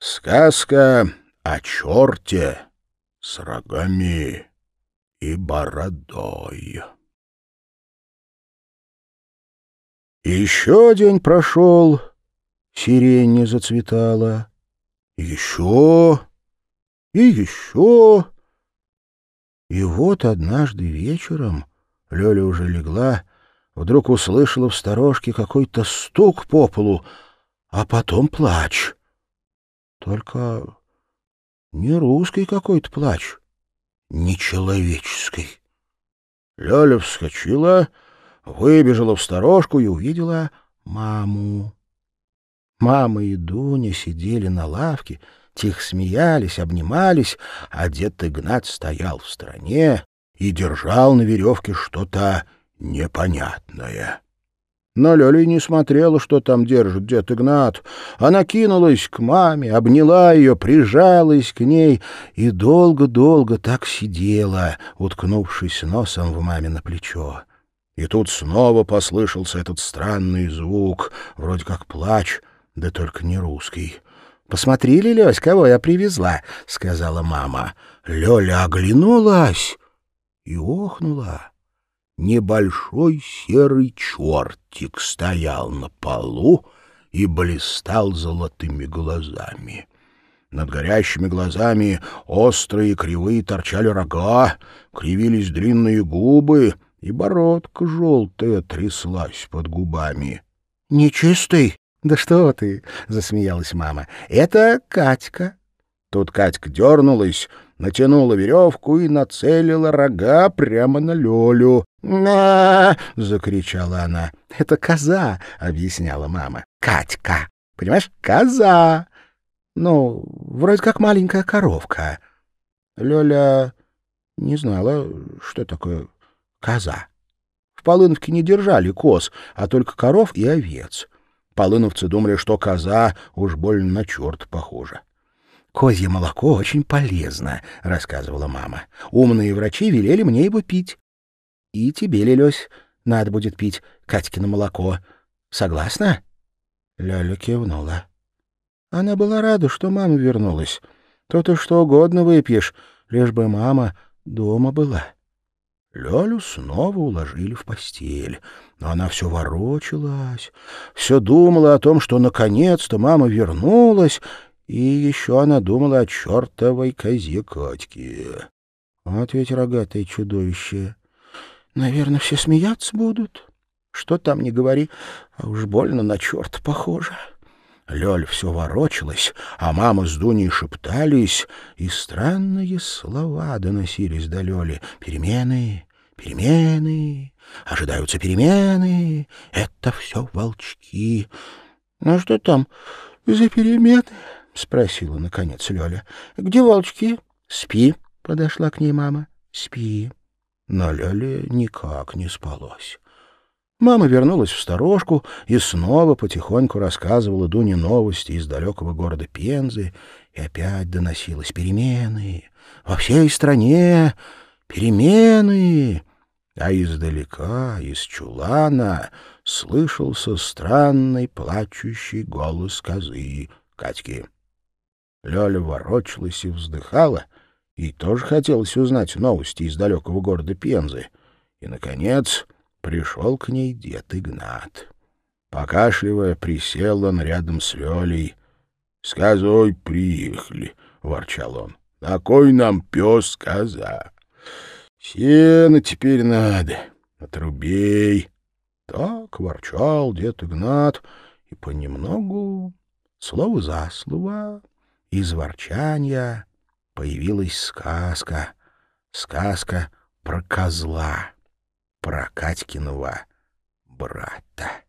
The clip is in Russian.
Сказка о черте с рогами и бородой. Еще день прошел, сирень не зацветала. Еще и еще. И вот однажды вечером Лёля уже легла, вдруг услышала в сторожке какой-то стук по полу, а потом плач. Только не русский какой-то плач, не человеческий. Лёля вскочила, выбежала в сторожку и увидела маму. Мама и Дуня сидели на лавке, тихо смеялись, обнимались, а дед Игнат стоял в стороне и держал на веревке что-то непонятное. Но Лёля не смотрела, что там держит дед Игнат. Она кинулась к маме, обняла ее, прижалась к ней и долго-долго так сидела, уткнувшись носом в маме на плечо. И тут снова послышался этот странный звук, вроде как плач, да только не русский. «Посмотри, Лёсь, кого я привезла», — сказала мама. Лёля оглянулась и охнула. Небольшой серый чертик стоял на полу и блистал золотыми глазами. Над горящими глазами острые кривые торчали рога, кривились длинные губы, и бородка желтая тряслась под губами. — Нечистый? Да что ты! — засмеялась мама. — Это Катька. Тут Катька дернулась, натянула веревку и нацелила рога прямо на Лёлю. «На!» — закричала она. «Это коза!» — объясняла мама. «Катька! Понимаешь, коза!» «Ну, вроде как маленькая коровка». Лёля не знала, что такое коза. В Полыновке не держали коз, а только коров и овец. Полыновцы думали, что коза уж больно на черт похожа. «Козье молоко очень полезно», — рассказывала мама. «Умные врачи велели мне его пить. И тебе, Лелёсь, надо будет пить Катькино молоко. Согласна?» Ляля кивнула. Она была рада, что мама вернулась. То ты что угодно выпьешь, лишь бы мама дома была. Лёлю снова уложили в постель, но она все ворочалась, все думала о том, что наконец-то мама вернулась, и еще она думала о чертовой козе Катьке. Вот ведь рогатое чудовище. Наверное, все смеяться будут. Что там не говори, а уж больно на черт похоже. Лёль все ворочалась, а мама с Дуней шептались, и странные слова доносились до Лёли. «Перемены, перемены, ожидаются перемены, это все волчки». «Ну что там за перемены?» — спросила, наконец, Лёля. — Где волчки? — Спи, — подошла к ней мама. — Спи. Но Лёле никак не спалось. Мама вернулась в сторожку и снова потихоньку рассказывала Дуне новости из далекого города Пензы, и опять доносилось перемены. Во всей стране перемены. А издалека, из чулана, слышался странный плачущий голос козы Катьки. Лёля ворочалась и вздыхала, и тоже хотелось узнать новости из далекого города Пензы. И, наконец, пришел к ней дед Игнат. Покашливая, присел он рядом с Лёлей. — Сказой, приехали, — ворчал он. — На кой нам пес коза? Сено теперь надо, отрубей. Так ворчал дед Игнат, и понемногу, слово за слово, из ворчания появилась сказка. Сказка про козла, про Катькиного брата.